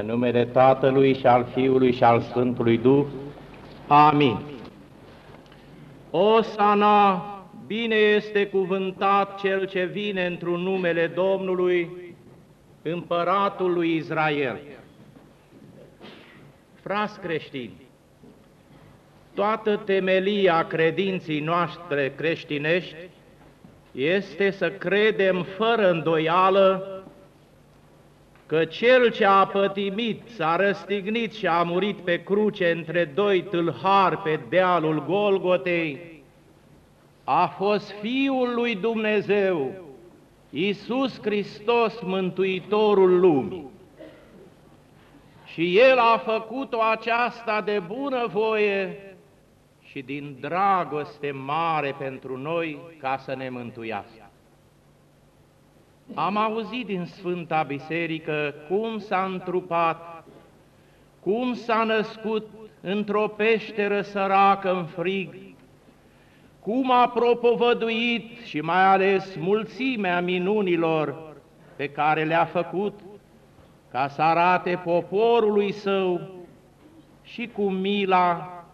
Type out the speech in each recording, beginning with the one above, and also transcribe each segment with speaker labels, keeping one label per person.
Speaker 1: În numele Tatălui și al Fiului și al Sfântului Duh. Amin. O sana, bine este cuvântat cel ce vine într-un numele Domnului, împăratul lui Israel. Frați creștini, toată temelia credinții noastre creștinești este să credem fără îndoială că cel ce a pătimit, s-a răstignit și a murit pe cruce între doi tâlhari pe dealul Golgotei, a fost Fiul lui Dumnezeu, Iisus Hristos, Mântuitorul lumii. Și El a făcut-o aceasta de bună voie și din dragoste mare pentru noi ca să ne mântuiască. Am auzit din Sfânta Biserică cum s-a întrupat, cum s-a născut într-o peșteră săracă în frig, cum a propovăduit și mai ales mulțimea minunilor pe care le-a făcut, ca să arate poporului său și cu mila,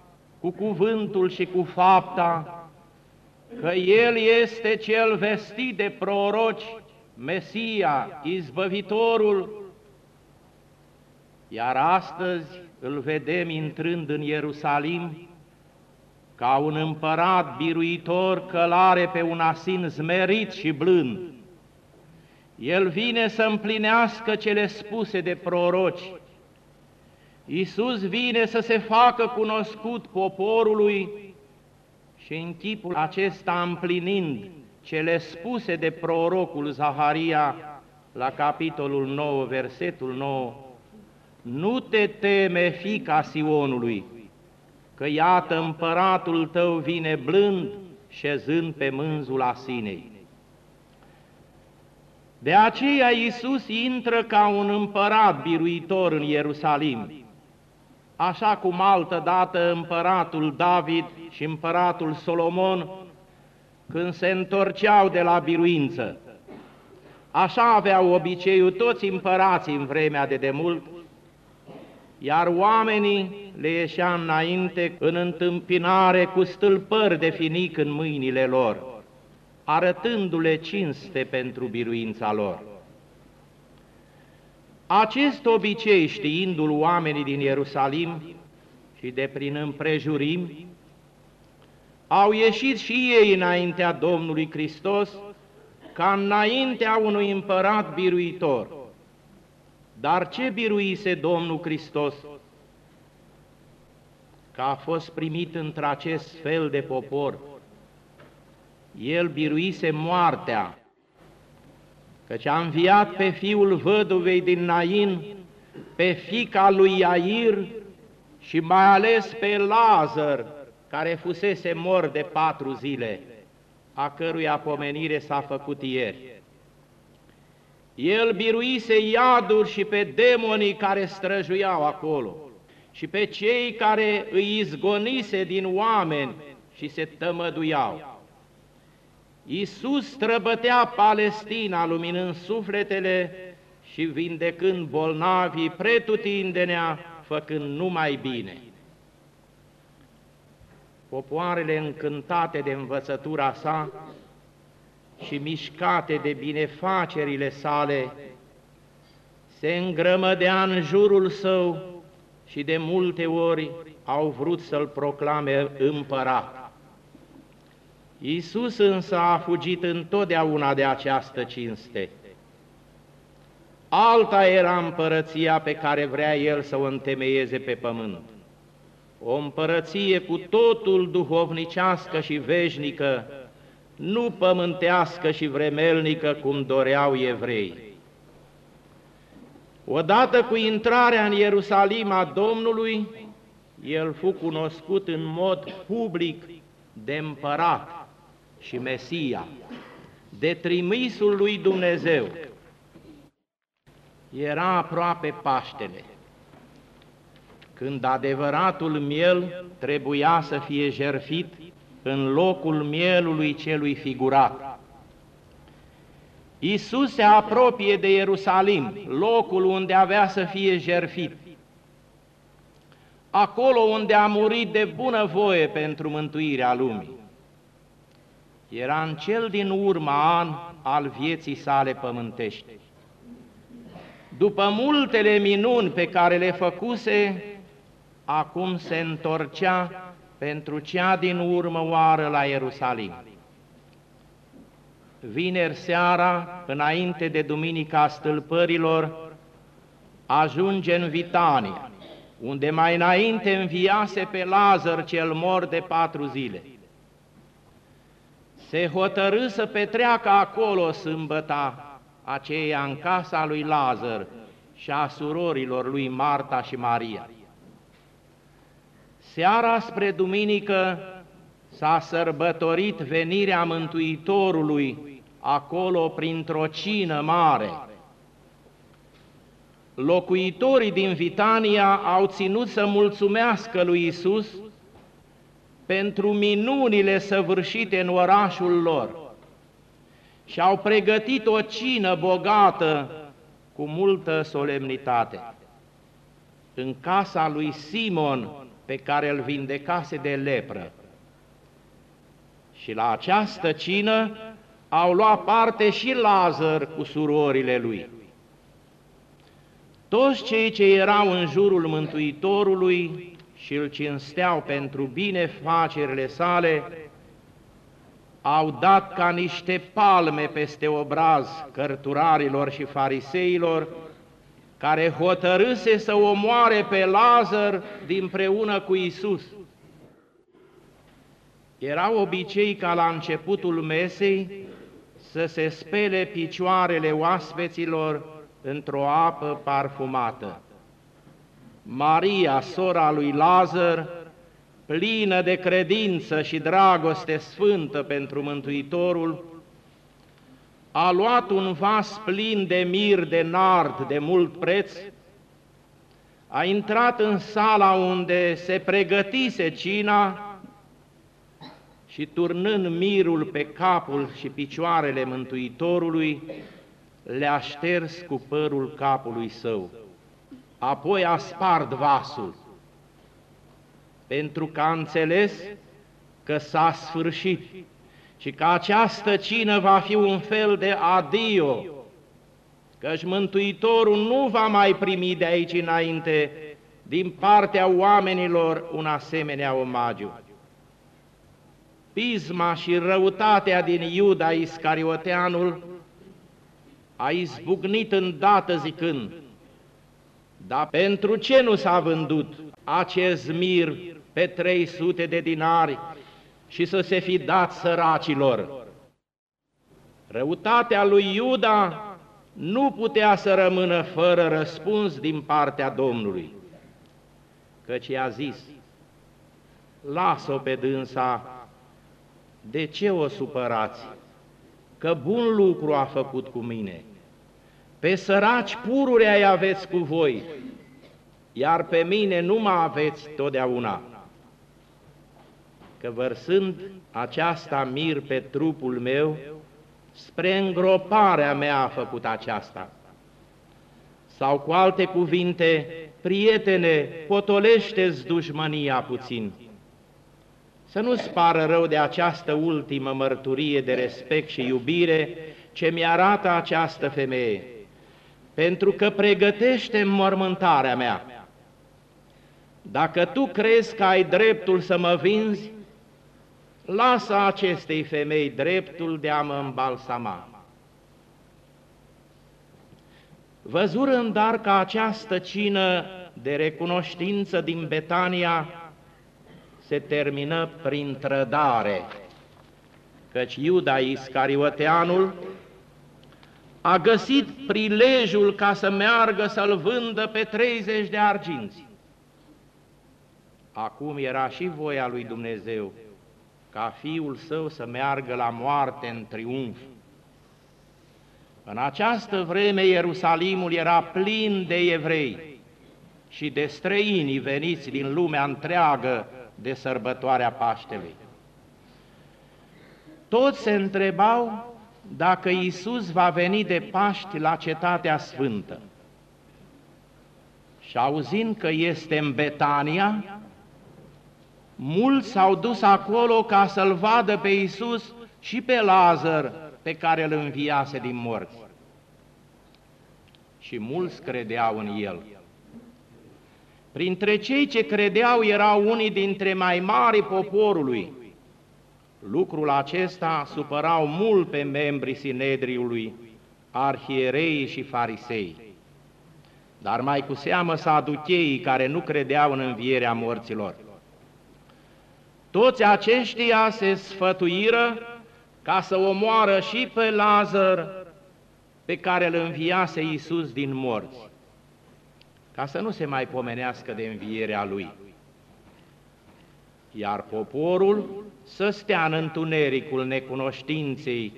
Speaker 1: cu cuvântul și cu fapta, că El este cel vestit de proroci Mesia, Izbăvitorul, iar astăzi îl vedem intrând în Ierusalim ca un împărat biruitor călare pe un asin zmerit și blând. El vine să împlinească cele spuse de proroci. Iisus vine să se facă cunoscut poporului și în chipul acesta împlinind cele spuse de prorocul Zaharia la capitolul 9, versetul 9, Nu te teme, fica Sionului, că iată împăratul tău vine blând, șezând pe mânzul asinei. De aceea Iisus intră ca un împărat biruitor în Ierusalim, așa cum altă dată împăratul David și împăratul Solomon când se întorceau de la biruință. Așa aveau obiceiul toți împărații în vremea de demult, iar oamenii le ieșea înainte în întâmpinare cu stâlpări de finic în mâinile lor, arătându-le cinste pentru biruința lor. Acest obicei, știindu-l oamenii din Ierusalim și de prin împrejurimi, au ieșit și ei înaintea Domnului Hristos, ca înaintea unui împărat biruitor. Dar ce biruise Domnul Hristos? Că a fost primit într-acest fel de popor. El biruise moartea, căci a înviat pe fiul văduvei din Nain, pe fica lui Iair și mai ales pe Lazar, care fusese mor de patru zile, a cărui apomenire s-a făcut ieri. El biruise iaduri și pe demonii care străjuiau acolo și pe cei care îi izgonise din oameni și se tămăduiau. Iisus străbătea Palestina, luminând sufletele și vindecând bolnavii pretutindenea, făcând numai bine popoarele încântate de învățătura sa și mișcate de binefacerile sale, se îngrămădea în jurul său și de multe ori au vrut să-l proclame împărat. Iisus însă a fugit întotdeauna de această cinste. Alta era împărăția pe care vrea El să o întemeieze pe pământ o împărăție cu totul duhovnicească și veșnică, nu pământească și vremelnică cum doreau evrei. Odată cu intrarea în Ierusalim a Domnului, el fu cunoscut în mod public de împărat și Mesia, de trimisul lui Dumnezeu. Era aproape Paștele când adevăratul miel trebuia să fie jerfit în locul mielului celui figurat. Iisus se apropie de Ierusalim, locul unde avea să fie jerfit. Acolo unde a murit de bună voie pentru mântuirea lumii. Era în cel din urma an al vieții sale pământești. După multele minuni pe care le făcuse, acum se întorcea pentru cea din urmă oară la Ierusalim. Vineri seara, înainte de Duminica Stâlpărilor, ajunge în Vitania, unde mai înainte înviase pe Lazar cel mor de patru zile. Se hotărâ să petreacă acolo sâmbăta aceea în casa lui Lazar și a surorilor lui Marta și Maria. Seara spre duminică s-a sărbătorit venirea Mântuitorului acolo printr-o cină mare. Locuitorii din Vitania au ținut să mulțumească lui Isus pentru minunile săvârșite în orașul lor și au pregătit o cină bogată cu multă solemnitate. În casa lui Simon, pe care îl vindecase de lepră. Și la această cină au luat parte și Lazar cu surorile lui. Toți cei ce erau în jurul Mântuitorului și îl cinsteau pentru binefacerile sale, au dat ca niște palme peste obraz cărturarilor și fariseilor, care hotărâse să omoare pe Lazar dinpreună cu Isus. Era obicei ca la începutul mesei să se spele picioarele oaspeților într-o apă parfumată. Maria, sora lui Lazar, plină de credință și dragoste sfântă pentru Mântuitorul, a luat un vas plin de mir de nard de mult preț, a intrat în sala unde se pregătise cina și turnând mirul pe capul și picioarele Mântuitorului, le-a șters cu părul capului său. Apoi a spart vasul, pentru că a înțeles că s-a sfârșit și că această cină va fi un fel de adio, căci Mântuitorul nu va mai primi de aici înainte din partea oamenilor un asemenea omagiu. Pisma și răutatea din Iuda Iscarioteanul a izbucnit îndată zicând, dar pentru ce nu s-a vândut acest mir pe 300 de dinari și să se fi dat săracilor. Răutatea lui Iuda nu putea să rămână fără răspuns din partea Domnului, căci i-a zis, lasă-o pe dânsa, de ce o supărați? Că bun lucru a făcut cu mine. Pe săraci pururi ai aveți cu voi, iar pe mine nu mă aveți totdeauna că vărsând aceasta mir pe trupul meu, spre îngroparea mea a făcut aceasta. Sau cu alte cuvinte, prietene, potolește-ți dușmania puțin. Să nu-ți pară rău de această ultimă mărturie de respect și iubire ce mi-arată această femeie, pentru că pregătește mormântarea mea. Dacă tu crezi că ai dreptul să mă vinzi, lasă acestei femei dreptul de a mă îmbalsama. Văzură dar că această cină de recunoștință din Betania se termină prin trădare, căci Iuda Iscarioteanul a găsit prilejul ca să meargă să-l vândă pe 30 de arginți. Acum era și voia lui Dumnezeu ca fiul său să meargă la moarte în triumf. În această vreme Ierusalimul era plin de evrei și de străini veniți din lumea întreagă de sărbătoarea Paștelui. Toți se întrebau dacă Iisus va veni de Paști la Cetatea Sfântă. Și auzind că este în Betania, mulți s-au dus acolo ca să-L vadă pe Iisus și pe Lazar, pe care îl înviase din morți. Și mulți credeau în El. Printre cei ce credeau erau unii dintre mai mari poporului. Lucrul acesta supărau mult pe membrii Sinedriului, arhierei și farisei. Dar mai cu seamă saducheii care nu credeau în învierea morților. Toți aceștia se sfătuiră ca să omoară și pe Lazar pe care îl înviase Iisus din morți ca să nu se mai pomenească de învierea lui. Iar poporul să stea în întunericul necunoștinței,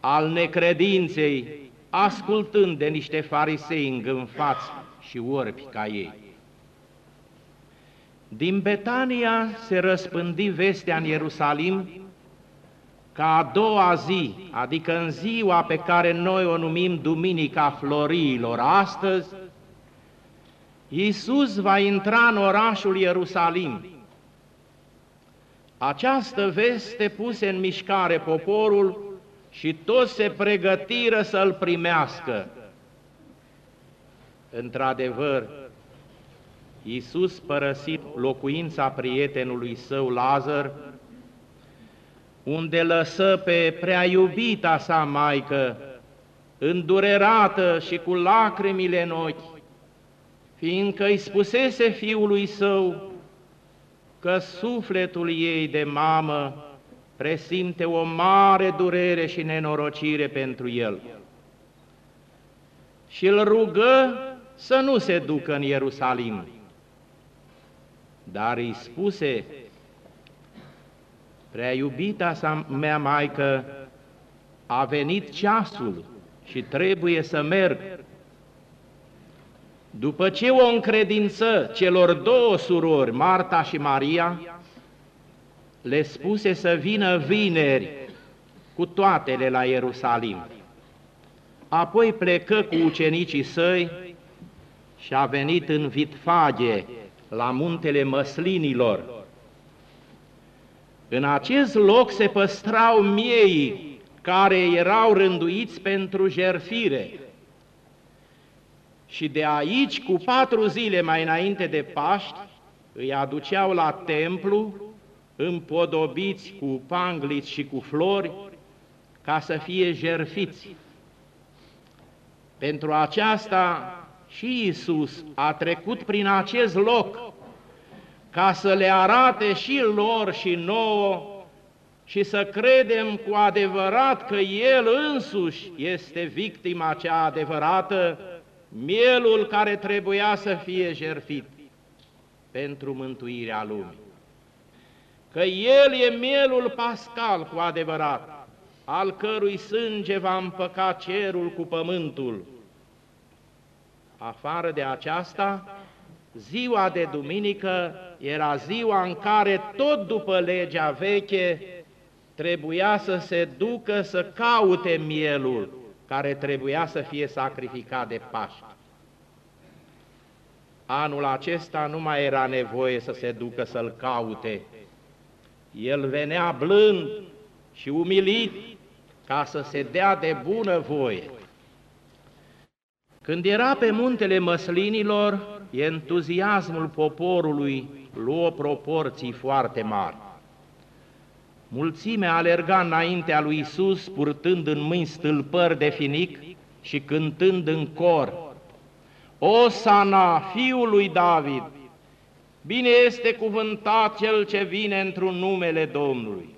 Speaker 1: al necredinței, ascultând de niște farisei îngânfați și orbi ca ei. Din Betania se răspândi vestea în Ierusalim ca a doua zi, adică în ziua pe care noi o numim Duminica Floriilor astăzi, Iisus va intra în orașul Ierusalim. Această veste puse în mișcare poporul și toți se pregătiră să-L primească. Într-adevăr, Iisus părăsit locuința prietenului său Lazar, unde lăsă pe prea iubita sa maică, îndurerată și cu lacrimile în ochi, fiindcă îi spusese fiului său că sufletul ei de mamă presimte o mare durere și nenorocire pentru el. Și îl rugă să nu se ducă în Ierusalim. Dar îi spuse, prea iubita sa mea maică, a venit ceasul și trebuie să merg după ce o încredință celor două surori, Marta și Maria, le spuse să vină vineri cu toatele la Ierusalim. Apoi plecă cu ucenicii săi și a venit în Vitfage, la muntele Măslinilor. În acest loc se păstrau miei care erau rânduiți pentru jerfire, și de aici, cu patru zile mai înainte de Paști, îi aduceau la templu, împodobiți cu pangliți și cu flori, ca să fie jerfiți. Pentru aceasta și Isus a trecut prin acest loc, ca să le arate și lor și nouă și să credem cu adevărat că El însuși este victima cea adevărată mielul care trebuia să fie jertfit pentru mântuirea lumii. Că El e mielul pascal cu adevărat, al cărui sânge va împăca cerul cu pământul. Afară de aceasta, ziua de duminică era ziua în care, tot după legea veche, trebuia să se ducă să caute mielul, care trebuia să fie sacrificat de Paști. Anul acesta nu mai era nevoie să se ducă să-l caute. El venea blând și umilit ca să se dea de bună voie. Când era pe muntele măslinilor, entuziasmul poporului luă proporții foarte mari. Mulțimea alerga înaintea lui Isus, purtând în mâini stâlpări de finic și cântând în cor, Osana, fiul lui David, bine este cuvântat cel ce vine într-un numele Domnului.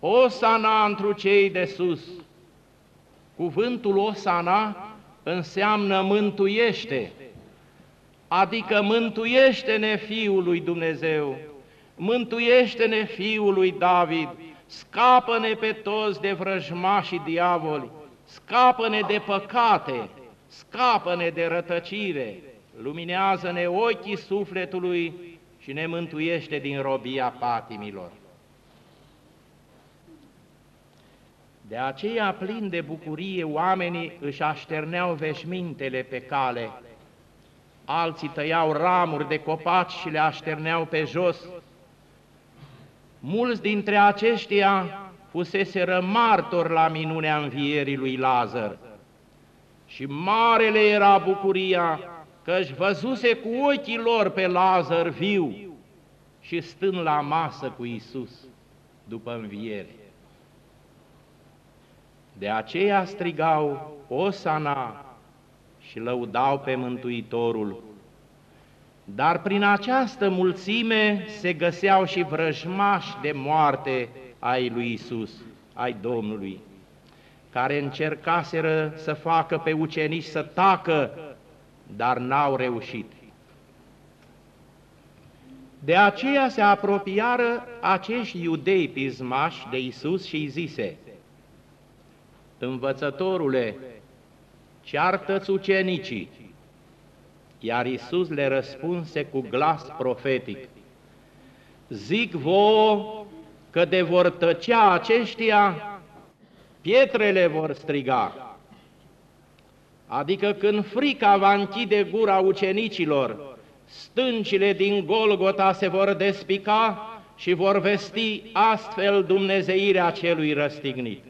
Speaker 1: Osana întru cei de sus. Cuvântul Osana înseamnă mântuiește, adică mântuiește-ne Fiul lui Dumnezeu, mântuiește-ne Fiul lui David, scapă-ne pe toți de vrăjmașii diavoli, scapă-ne de păcate, scapă-ne de rătăcire, luminează-ne ochii sufletului și ne mântuiește din robia patimilor. De aceea, plin de bucurie, oamenii își așterneau veșmintele pe cale, alții tăiau ramuri de copaci și le așterneau pe jos. Mulți dintre aceștia fusese martori la minunea învierii lui Lazar. Și marele era bucuria că își văzuse cu ochii lor pe Lazar viu și stând la masă cu Isus după înviere. De aceea strigau Osana și lăudau pe Mântuitorul. Dar prin această mulțime se găseau și vrăjmași de moarte ai lui Isus, ai Domnului, care încercaseră să facă pe ucenici să tacă, dar n-au reușit. De aceea se apropiară acești iudei pismași de Isus și îi zise, Învățătorule, ceartă-ți ucenicii. Iar Isus le răspunse cu glas profetic, Zic vouă că de vor tăcea aceștia, pietrele vor striga. Adică când frica va închide gura ucenicilor, stâncile din Golgota se vor despica și vor vesti astfel dumnezeirea celui răstignit.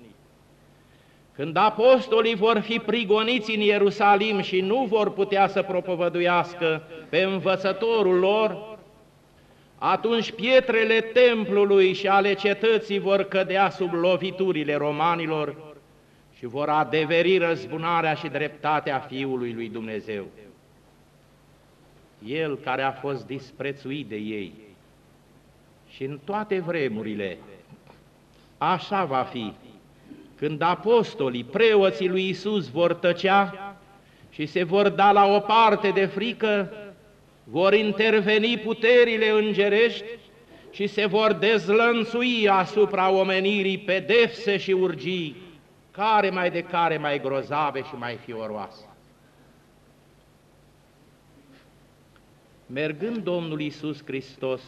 Speaker 1: Când apostolii vor fi prigoniți în Ierusalim și nu vor putea să propovăduiască pe învățătorul lor, atunci pietrele templului și ale cetății vor cădea sub loviturile romanilor și vor adeveri răzbunarea și dreptatea Fiului lui Dumnezeu. El care a fost disprețuit de ei și în toate vremurile, așa va fi când apostolii, preoții lui Isus vor tăcea și se vor da la o parte de frică, vor interveni puterile îngerești și se vor dezlănțui asupra omenirii pedepse și urgii, care mai de care mai grozave și mai fioroase. Mergând Domnul Iisus Hristos,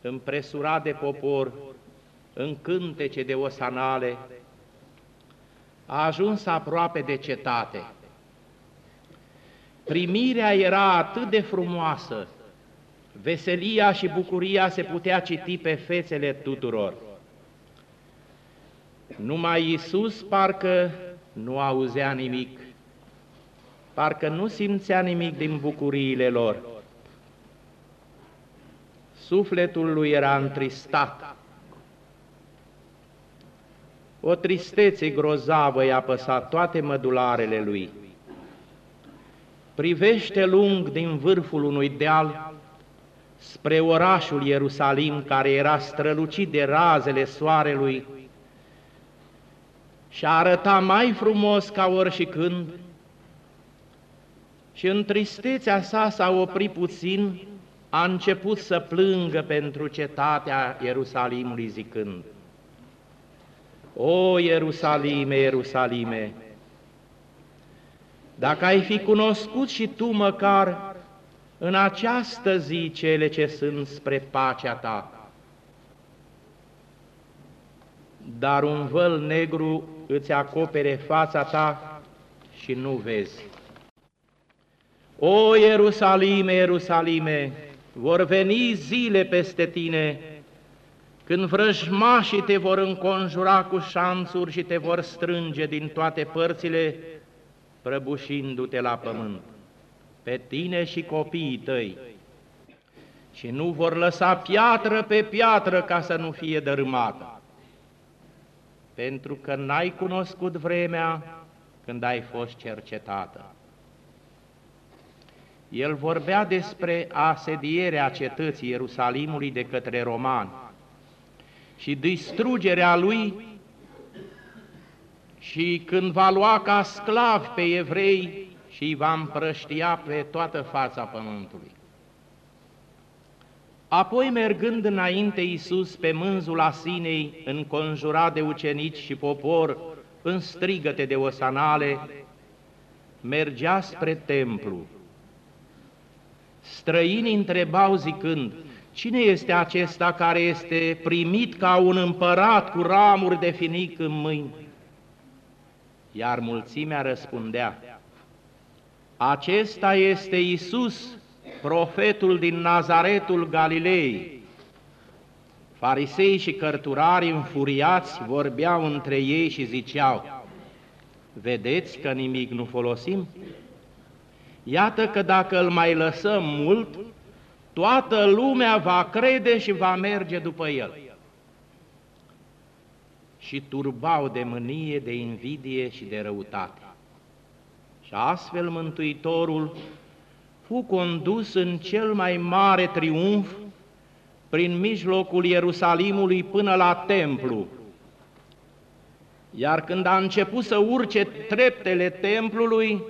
Speaker 1: împresurat de popor, în cântece de osanale, a ajuns aproape de cetate. Primirea era atât de frumoasă, veselia și bucuria se putea citi pe fețele tuturor. Numai Iisus parcă nu auzea nimic, parcă nu simțea nimic din bucuriile lor. Sufletul lui era întristat, o tristețe grozavă i-a păsat toate mădularele lui. Privește lung din vârful unui deal spre orașul Ierusalim, care era strălucit de razele soarelui și arăta mai frumos ca oricând, și în tristețea sa s-a oprit puțin, a început să plângă pentru cetatea Ierusalimului zicând, o, Ierusalime, Ierusalime, dacă ai fi cunoscut și tu măcar în această zi cele ce sunt spre pacea ta, dar un văl negru îți acopere fața ta și nu vezi. O, Ierusalime, Ierusalime, vor veni zile peste tine când vrăjmașii te vor înconjura cu șanțuri și te vor strânge din toate părțile, prăbușindu-te la pământ, pe tine și copiii tăi, și nu vor lăsa piatră pe piatră ca să nu fie dărâmată, pentru că n-ai cunoscut vremea când ai fost cercetată. El vorbea despre asedierea cetății Ierusalimului de către romani, și distrugerea lui și când va lua ca sclavi pe evrei și îi va împrăștia pe toată fața pământului. Apoi, mergând înainte Iisus pe mânzul Asinei, înconjurat de ucenici și popor, în strigăte de osanale, mergea spre templu. Străinii întrebau zicând, Cine este acesta care este primit ca un împărat cu ramuri de finic în mâini? Iar mulțimea răspundea, Acesta este Isus, profetul din Nazaretul Galilei. Farisei și cărturari înfuriați vorbeau între ei și ziceau, Vedeți că nimic nu folosim? Iată că dacă îl mai lăsăm mult, toată lumea va crede și va merge după el. Și turbau de mânie, de invidie și de răutate. Și astfel Mântuitorul fu condus în cel mai mare triumf prin mijlocul Ierusalimului până la templu. Iar când a început să urce treptele templului,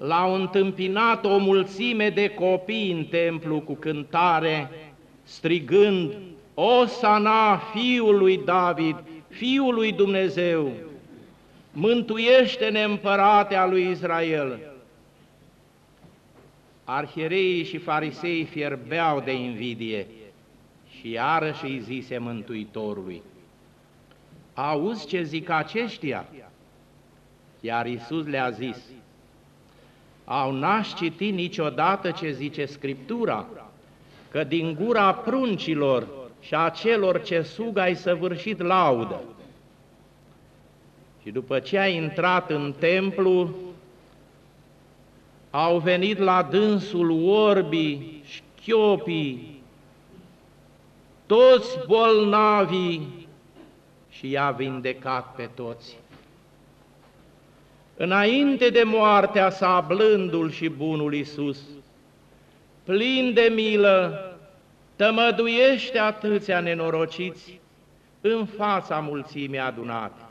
Speaker 1: l-au întâmpinat o mulțime de copii în templu cu cântare, strigând, Osana fiului David, fiul lui Dumnezeu, mântuiește-ne împărate a lui Israel. Arhiereii și farisei fierbeau de invidie și iarăși îi zise Mântuitorului, Auzi ce zic aceștia? Iar Iisus le-a zis, au n-aș citi niciodată ce zice Scriptura, că din gura pruncilor și a celor ce sug ai săvârșit laudă. Și după ce a intrat în templu, au venit la dânsul orbii, șchiopii, toți bolnavii și i-a vindecat pe toți. Înainte de moartea sa, blândul și bunul Iisus, plin de milă, tămăduiește atâția nenorociți în fața mulțimii adunate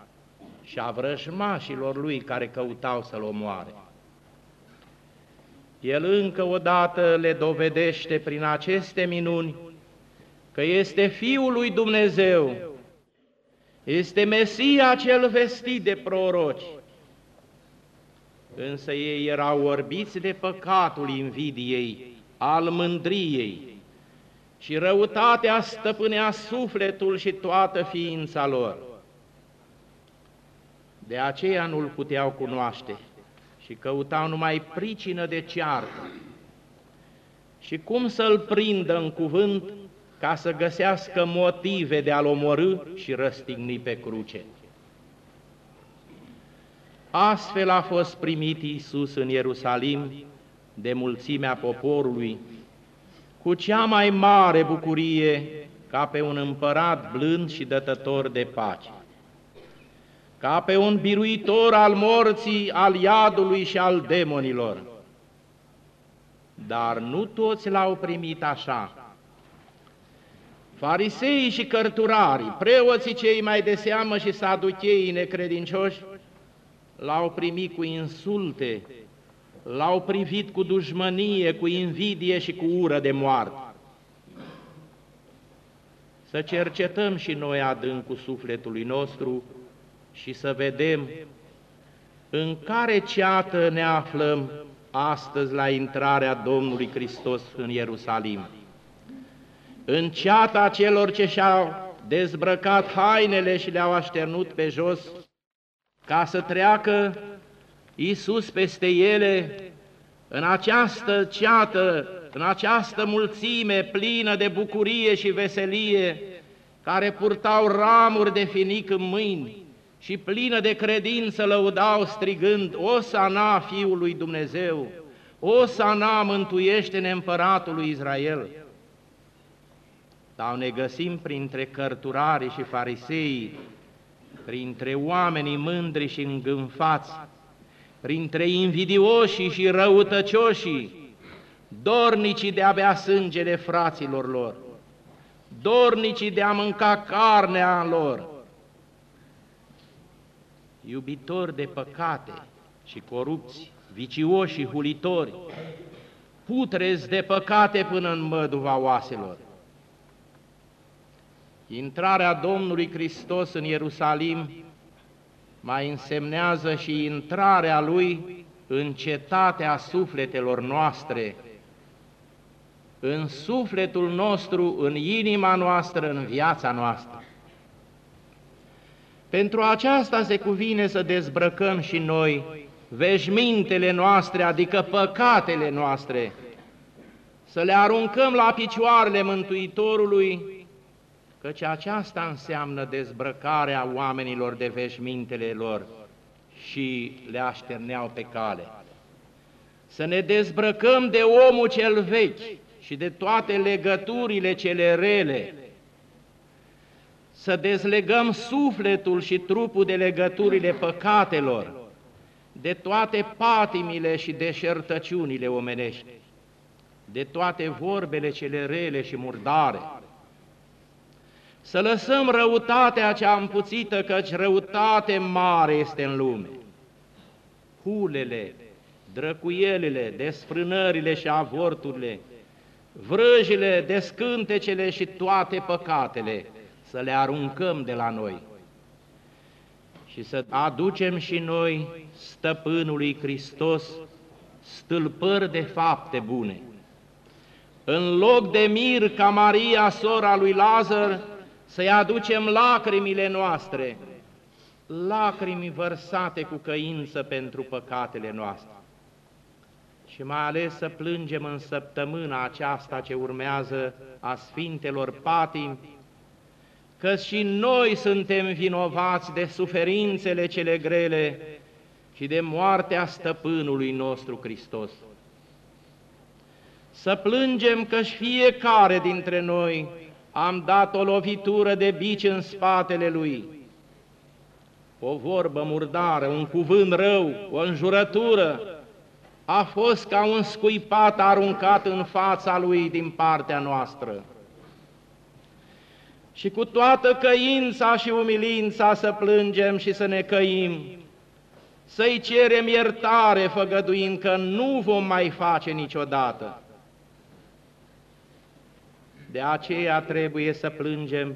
Speaker 1: și a vrăjmașilor lui care căutau să-l omoare. El încă o dată le dovedește prin aceste minuni că este Fiul lui Dumnezeu, este Mesia cel vestit de proroci, însă ei erau orbiți de păcatul invidiei, al mândriei, și răutatea stăpânea sufletul și toată ființa lor. De aceea nu-L puteau cunoaște și căutau numai pricină de ceartă. Și cum să-L prindă în cuvânt ca să găsească motive de a-L omorâ și răstigni pe cruce. Astfel a fost primit Iisus în Ierusalim de mulțimea poporului, cu cea mai mare bucurie ca pe un împărat blând și dătător de pace, ca pe un biruitor al morții, al iadului și al demonilor. Dar nu toți l-au primit așa. Fariseii și cărturarii, preoții cei mai de seamă și saducheii necredincioși, l-au primit cu insulte, l-au privit cu dușmănie, cu invidie și cu ură de moarte. Să cercetăm și noi adâncul sufletului nostru și să vedem în care ceată ne aflăm astăzi la intrarea Domnului Hristos în Ierusalim. În ceata celor ce și-au dezbrăcat hainele și le-au așternut pe jos, ca să treacă Iisus peste ele în această ceată, în această mulțime plină de bucurie și veselie, care purtau ramuri de finic în mâini și plină de credință lăudau strigând, O sana Fiului Dumnezeu, O sana mântuiește-ne împăratul lui Israel. Sau ne găsim printre cărturarii și farisei printre oamenii mândri și îngânfați, printre invidioșii și răutăcioșii, dornicii de a bea sângele fraților lor, dornicii de a mânca carnea lor, iubitori de păcate și corupți, vicioși și hulitori, putrezi de păcate până în măduva oaselor. Intrarea Domnului Hristos în Ierusalim mai însemnează și intrarea Lui în cetatea sufletelor noastre, în sufletul nostru, în inima noastră, în viața noastră. Pentru aceasta se cuvine să dezbrăcăm și noi veșmintele noastre, adică păcatele noastre, să le aruncăm la picioarele Mântuitorului, căci aceasta înseamnă dezbrăcarea oamenilor de veșmintele lor și le așterneau pe cale. Să ne dezbrăcăm de omul cel vechi și de toate legăturile cele rele, să dezlegăm sufletul și trupul de legăturile păcatelor, de toate patimile și deșertăciunile omenești, de toate vorbele cele rele și murdare, să lăsăm răutatea cea împuțită, căci răutate mare este în lume. Hulele, drăcuielile, desfrânările și avorturile, vrăjile, descântecele și toate păcatele, să le aruncăm de la noi și să aducem și noi stăpânului Hristos stâlpări de fapte bune. În loc de mir ca Maria, sora lui Lazar, să-i aducem lacrimile noastre, lacrimi vărsate cu căință pentru păcatele noastre. Și mai ales să plângem în săptămâna aceasta ce urmează a Sfintelor Patimi, că și noi suntem vinovați de suferințele cele grele și de moartea stăpânului nostru Hristos. Să plângem că și fiecare dintre noi am dat o lovitură de bici în spatele Lui, o vorbă murdară, un cuvânt rău, o înjurătură, a fost ca un scuipat aruncat în fața Lui din partea noastră. Și cu toată căința și umilința să plângem și să ne căim, să-i cerem iertare, făgăduind că nu vom mai face niciodată. De aceea trebuie să plângem,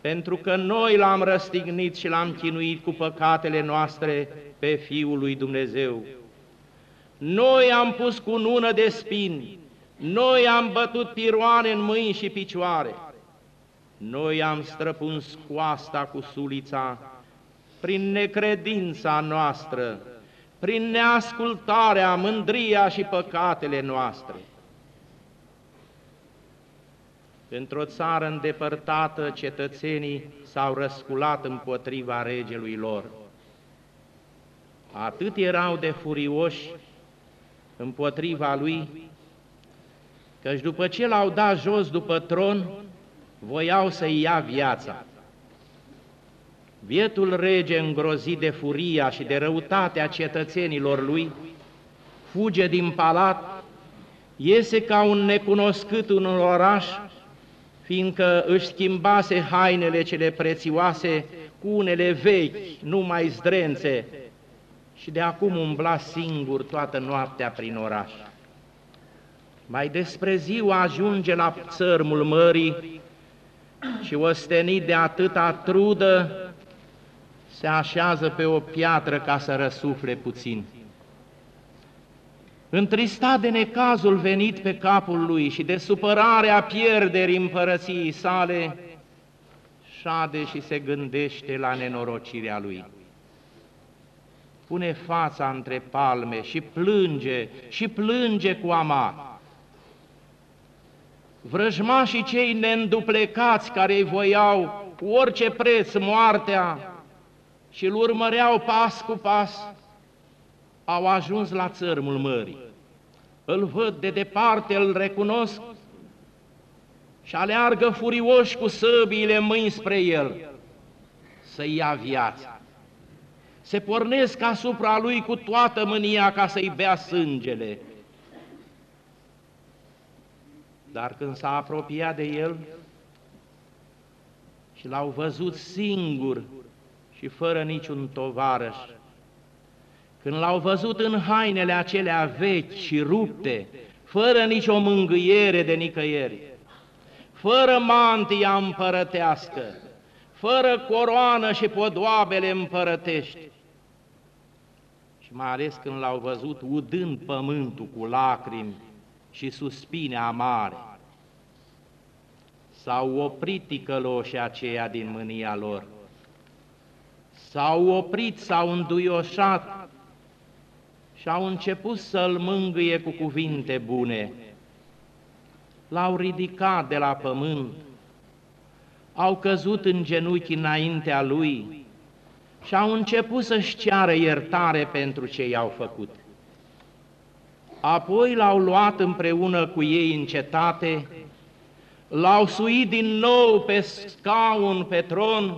Speaker 1: pentru că noi l-am răstignit și l-am chinuit cu păcatele noastre pe Fiul lui Dumnezeu. Noi am pus cu nună de spini, noi am bătut piroane în mâini și picioare, noi am străpuns coasta cu sulița prin necredința noastră, prin neascultarea, mândria și păcatele noastre. Într-o țară îndepărtată, cetățenii s-au răsculat împotriva regelui lor. Atât erau de furioși împotriva lui, căci după ce l-au dat jos după tron, voiau să-i ia viața. Vietul rege, îngrozit de furia și de răutatea cetățenilor lui, fuge din palat, iese ca un necunoscut în un oraș, fiindcă își schimbase hainele cele prețioase cu unele vechi, numai zdrențe, și de acum umbla singur toată noaptea prin oraș. Mai despre ziua ajunge la țărmul mării, și ostenit de atâta trudă, se așează pe o piatră ca să răsufle puțin. Întristat de necazul venit pe capul lui și de supărarea pierderii împărăției sale, șade și se gândește la nenorocirea lui. Pune fața între palme și plânge și plânge cu amar vrăjmașii cei neînduplecați care îi voiau cu orice preț moartea și îl urmăreau pas cu pas, au ajuns la țărmul mării. Îl văd de departe, îl recunosc și aleargă furioși cu săbiile mâini spre el să ia viața. Se pornesc asupra lui cu toată mânia ca să-i bea sângele, dar când s-a apropiat de el și l-au văzut singur și fără niciun tovarăș, când l-au văzut în hainele acelea vechi și rupte, fără nicio mângâiere de nicăieri, fără mantia împărătească, fără coroană și podoabele împărătești, și mai ales când l-au văzut udând pământul cu lacrimi și suspine amare. S-au oprit ticăloșii aceia din mânia lor s-au oprit, s-au înduioșat și au început să-l mângâie cu cuvinte bune. L-au ridicat de la pământ, au căzut în genunchi înaintea lui și au început să-și ceară iertare pentru ce i-au făcut. Apoi l-au luat împreună cu ei în cetate, l-au suit din nou pe scaun, pe tron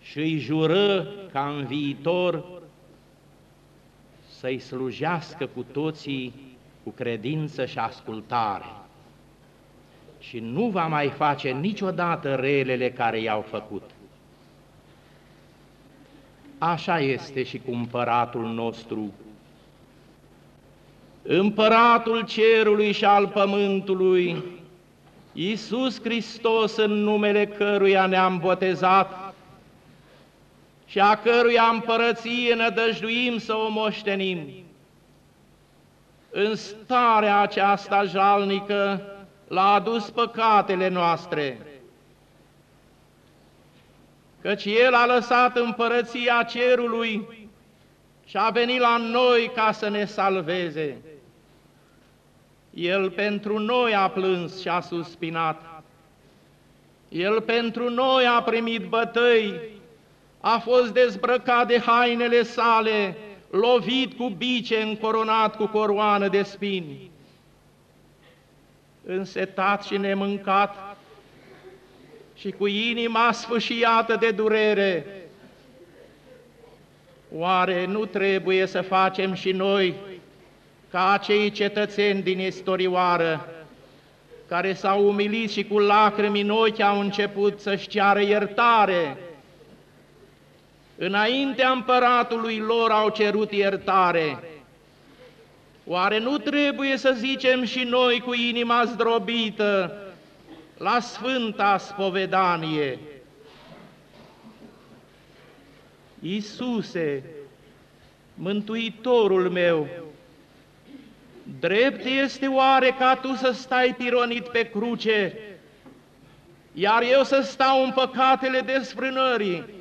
Speaker 1: și îi jură ca în viitor să-i slujească cu toții cu credință și ascultare. Și nu va mai face niciodată relele care i-au făcut. Așa este și cu împăratul nostru, împăratul cerului și al pământului, Iisus Hristos în numele căruia ne-am botezat și a căruia împărăție nădăjduim să o moștenim. În starea aceasta jalnică l-a adus păcatele noastre, căci El a lăsat împărăția cerului și a venit la noi ca să ne salveze. El pentru noi a plâns și a suspinat. El pentru noi a primit bătăi, a fost dezbrăcat de hainele sale, lovit cu bice, încoronat cu coroană de spini. Însetat și nemâncat și cu inima sfâșiată de durere, oare nu trebuie să facem și noi ca acei cetățeni din istorioară, care s-au umilit și cu lacrimi în ochi au început să-și ceară iertare. Înaintea împăratului lor au cerut iertare. Oare nu trebuie să zicem și noi cu inima zdrobită la Sfânta Spovedanie? Iisuse, Mântuitorul meu, Drept este oare ca tu să stai pironit pe cruce, iar eu să stau în păcatele desfrânării?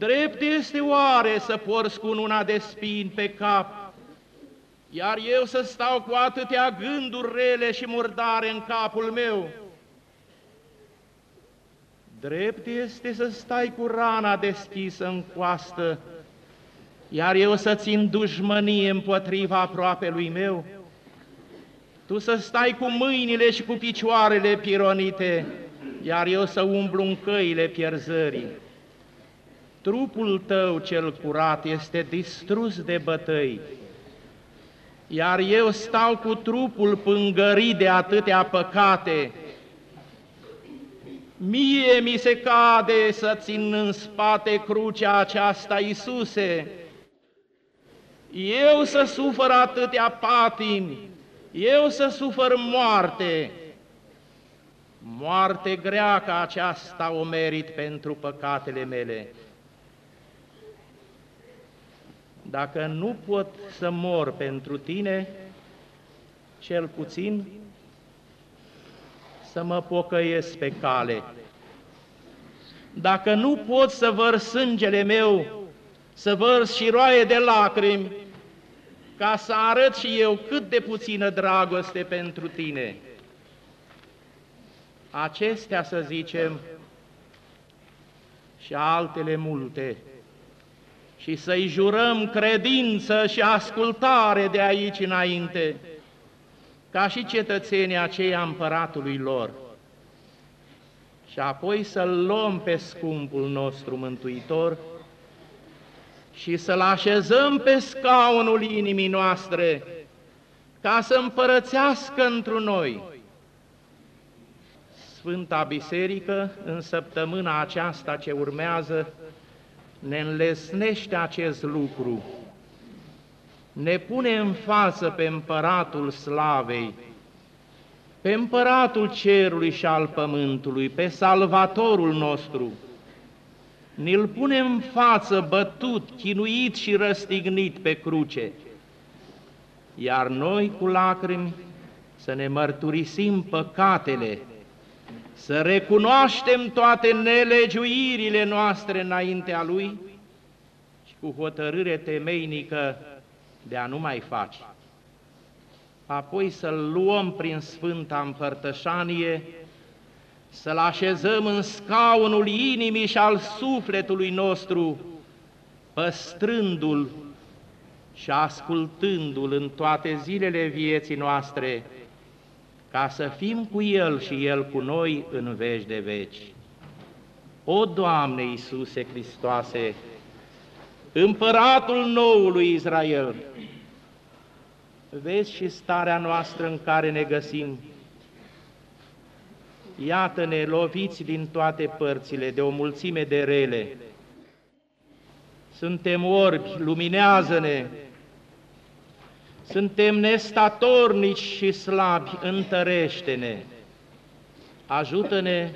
Speaker 1: Drept este oare să porți cu una de spini pe cap, iar eu să stau cu atâtea gânduri rele și murdare în capul meu? Drept este să stai cu rana deschisă în coastă, iar eu să țin dușmănie împotriva aproapelui meu? Tu să stai cu mâinile și cu picioarele pironite, iar eu să umblu în căile pierzării. Trupul tău cel curat este distrus de bătăi, iar eu stau cu trupul pângărit de atâtea păcate. Mie mi se cade să țin în spate crucea aceasta, Iisuse, eu să sufăr atâtea patimi, eu să sufăr moarte, moarte grea ca aceasta o merit pentru păcatele mele. Dacă nu pot să mor pentru tine, cel puțin să mă pocăiesc pe cale. Dacă nu pot să văr sângele meu să vărs și roaie de lacrimi, ca să arăt și eu cât de puțină dragoste pentru tine. Acestea, să zicem, și altele multe, și să-i jurăm credință și ascultare de aici înainte, ca și cetățenii aceia împăratului lor. Și apoi să-L luăm pe scumpul nostru Mântuitor, și să-L așezăm pe scaunul inimii noastre, ca să împărățească întru noi. Sfânta Biserică, în săptămâna aceasta ce urmează, ne înlesnește acest lucru, ne pune în față pe împăratul slavei, pe împăratul cerului și al pământului, pe salvatorul nostru, ne-l pune în față bătut, chinuit și răstignit pe cruce, iar noi cu lacrimi să ne mărturisim păcatele, să recunoaștem toate nelegiuirile noastre înaintea Lui și cu hotărâre temeinică de a nu mai face. Apoi să-L luăm prin Sfânta Împărtășanie, să-L așezăm în scaunul inimii și al sufletului nostru, păstrându-L și ascultându-L în toate zilele vieții noastre, ca să fim cu El și El cu noi în veci de veci. O, Doamne Iisuse Hristoase, Împăratul noului Israel, vezi și starea noastră în care ne găsim. Iată-ne loviți din toate părțile de o mulțime de rele. Suntem orbi, luminează-ne, suntem nestatornici și slabi, întărește-ne. Ajută-ne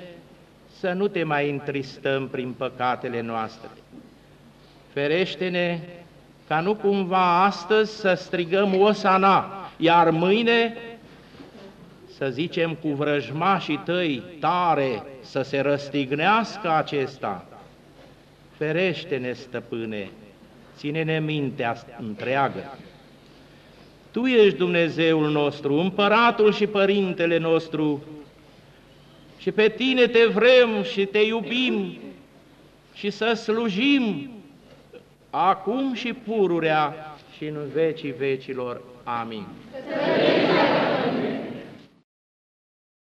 Speaker 1: să nu te mai întristăm prin păcatele noastre. Ferește-ne ca nu cumva astăzi să strigăm Osana, iar mâine să zicem cu vrăjmașii tăi tare să se răstignească acesta. Ferește-ne, stăpâne, ține-ne mintea întreagă. Tu ești Dumnezeul nostru, împăratul și părintele nostru, și pe tine te vrem și te iubim și să slujim acum și pururea și în vecii vecilor. Amin. Amin.